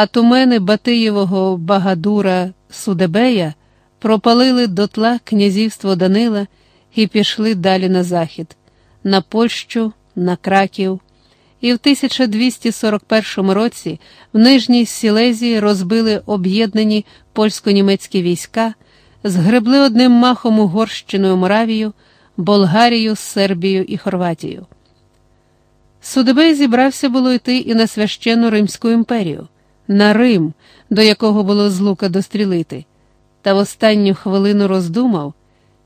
а тумени Батиєвого Багадура Судебея пропалили дотла князівство Данила і пішли далі на захід, на Польщу, на Краків. І в 1241 році в Нижній Сілезії розбили об'єднані польсько-німецькі війська, згребли одним махом Угорщиною Моравію, Болгарію, Сербію і Хорватію. Судебей зібрався було йти і на священну Римську імперію, на Рим, до якого було з лука дострілити, та в останню хвилину роздумав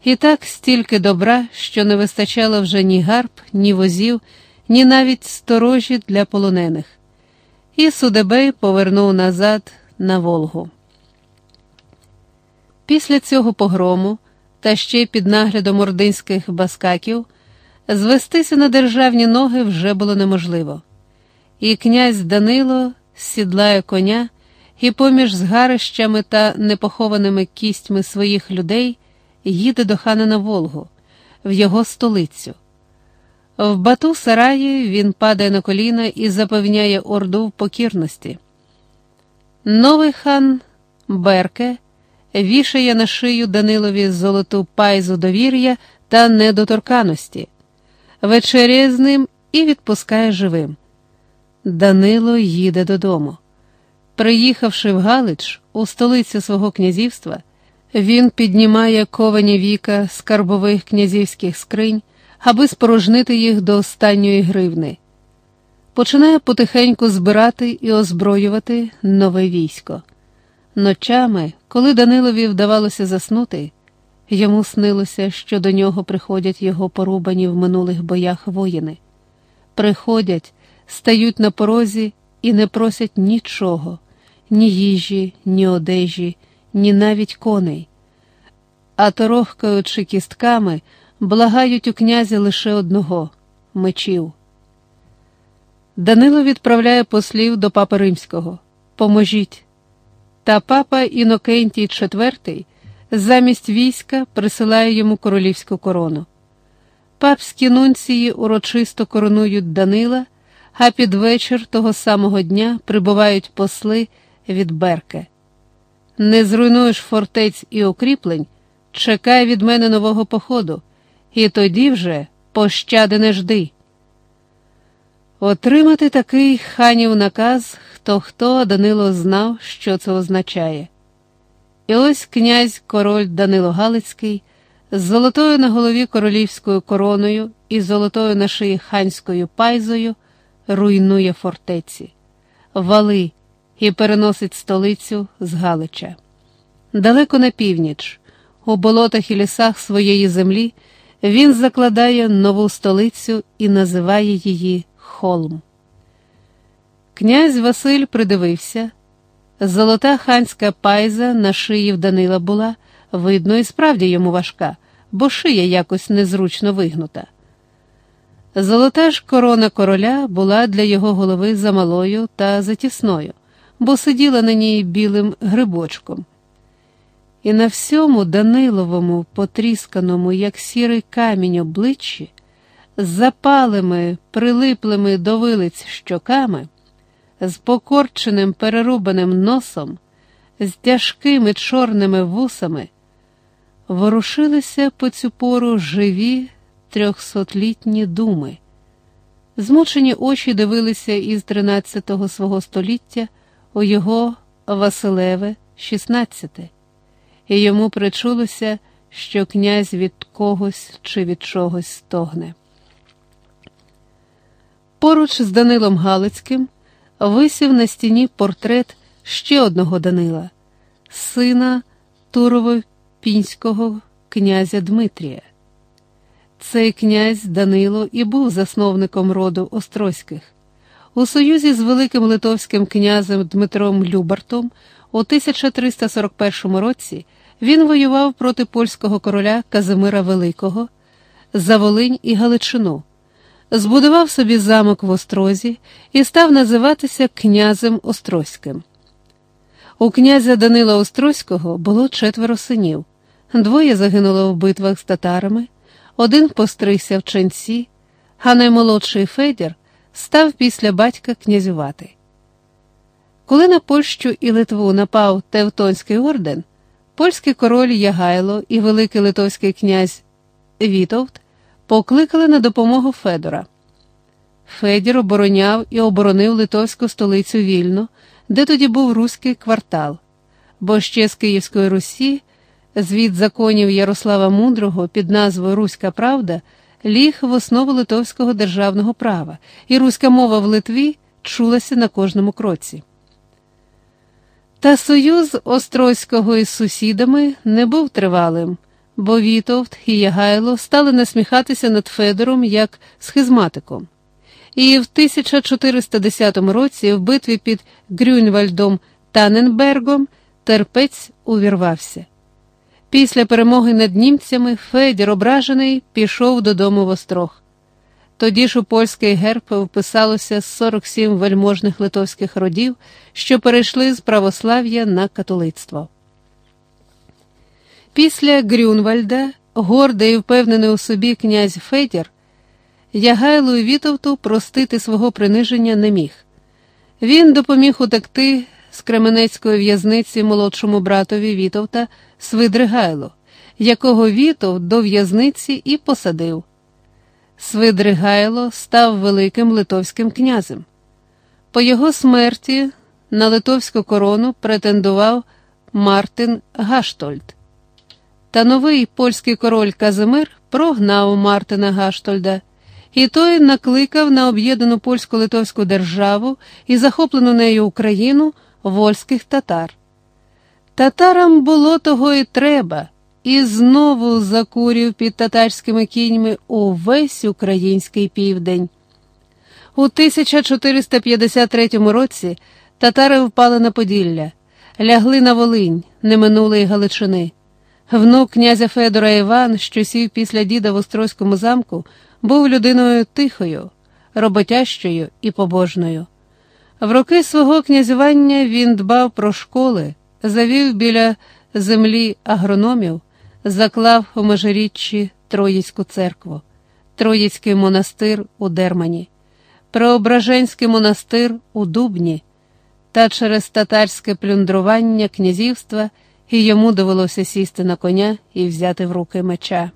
і так стільки добра, що не вистачало вже ні гарб, ні возів, ні навіть сторожі для полонених. І Судебей повернув назад на Волгу. Після цього погрому, та ще під наглядом ординських баскаків, звестися на державні ноги вже було неможливо. І князь Данило сідлає коня і поміж згарищами та непохованими кістьми своїх людей їде до хана на Волгу, в його столицю. В бату сараї він падає на коліна і запевняє орду в покірності. Новий хан Берке вішає на шию Данилові золоту пайзу довір'я та недоторканості, вечеряє з ним і відпускає живим. Данило їде додому. Приїхавши в Галич у столицю свого князівства, він піднімає ковані віка скарбових князівських скринь, аби спорожнити їх до останньої гривни. Починає потихеньку збирати і озброювати нове військо. Ночами, коли Данилові вдавалося заснути, йому снилося, що до нього приходять його порубані в минулих боях воїни. Приходять, стають на порозі і не просять нічого, ні їжі, ні одежі, ні навіть коней. А торохкаючи кістками, благають у князя лише одного мечів. Данило відправляє послів до папи римського Поможіть. Та папа Інокентій IV замість війська присилає йому королівську корону. Папські нунції урочисто коронують Данила, а під вечір того самого дня прибувають посли від Берке. Не зруйнуєш фортець і укріплень, чекай від мене нового походу, і тоді вже пощади не жди. Отримати такий ханів наказ, хто хто Данило знав, що це означає. І ось князь король Данило Галицький з золотою на голові королівською короною і золотою на шиї ханською пайзою руйнує фортеці, вали і переносить столицю з Галича. Далеко на північ, у болотах і лісах своєї землі, він закладає нову столицю і називає її Холм. Князь Василь придивився. Золота ханська пайза на шиї в Данила була, видно, і справді йому важка, бо шия якось незручно вигнута. Золота ж корона короля була для його голови замалою та затісною, бо сиділа на ній білим грибочком. І на всьому Даниловому, потрісканому, як сірий камінь обличчі, з запалими, прилиплими до вилиць щоками, з покорченим перерубаним носом, з тяжкими чорними вусами, ворушилися по цю пору живі трьохсотлітні думи. Змучені очі дивилися із тринадцятого свого століття у його Василеве, шістнадцяте, і йому причулося, що князь від когось чи від чогось стогне. Поруч з Данилом Галицьким висів на стіні портрет ще одного Данила, сина Турово-Пінського князя Дмитрія. Цей князь Данило і був засновником роду Острозьких. У союзі з великим литовським князем Дмитром Любартом у 1341 році він воював проти польського короля Казимира Великого за Волинь і Галичину, збудував собі замок в Острозі і став називатися князем Острозьким. У князя Данила Острозького було четверо синів, двоє загинуло в битвах з татарами один постригся в ченці, а наймолодший Федір став після батька князювати. Коли на Польщу і Литву напав Тевтонський орден, польський король Ягайло і великий литовський князь Вітовт покликали на допомогу Федора. Федір обороняв і оборонив литовську столицю Вільно, де тоді був руський квартал, бо ще з Київської Русі, звід законів Ярослава Мудрого під назвою Руська Правда ліг в основу литовського державного права, і руська мова в Литві чулася на кожному кроці. Та союз Острозького із сусідами не був тривалим, бо Вітовт і Ягайло стали насміхатися над Федором як схизматиком. І в 1410 році в битві під Грюнвальдом Таненбергом терпець увірвався. Після перемоги над німцями Федір, ображений, пішов додому в острог. Тоді ж у польський герб вписалося 47 вельможних литовських родів, що перейшли з православ'я на католицтво. Після Грюнвальда, гордий і впевнений у собі князь Федір, Ягайлу і Вітовту простити свого приниження не міг. Він допоміг утекти з Кременецької в'язниці молодшому братові Вітовта Свидригайло, якого Вітов до в'язниці і посадив. Свидригайло став великим литовським князем. По його смерті на литовську корону претендував Мартин Гаштольд. Та новий польський король Казимир прогнав Мартина Гаштольда, і той накликав на об'єднану польсько-литовську державу і захоплену нею Україну вольських татар. Татарам було того і треба, і знову закурів під татарськими кіньми увесь український південь. У 1453 році татари впали на Поділля, лягли на Волинь, не минули й Галичини. Внук князя Федора Іван, що сів після діда в Острозькому замку, був людиною тихою, роботящою і побожною. В роки свого князювання він дбав про школи, завів біля землі агрономів, заклав у межиріччі Троїцьку церкву, Троїцький монастир у Дермані, Преображенський монастир у Дубні, та через татарське плюндрування князівства і йому довелося сісти на коня і взяти в руки меча.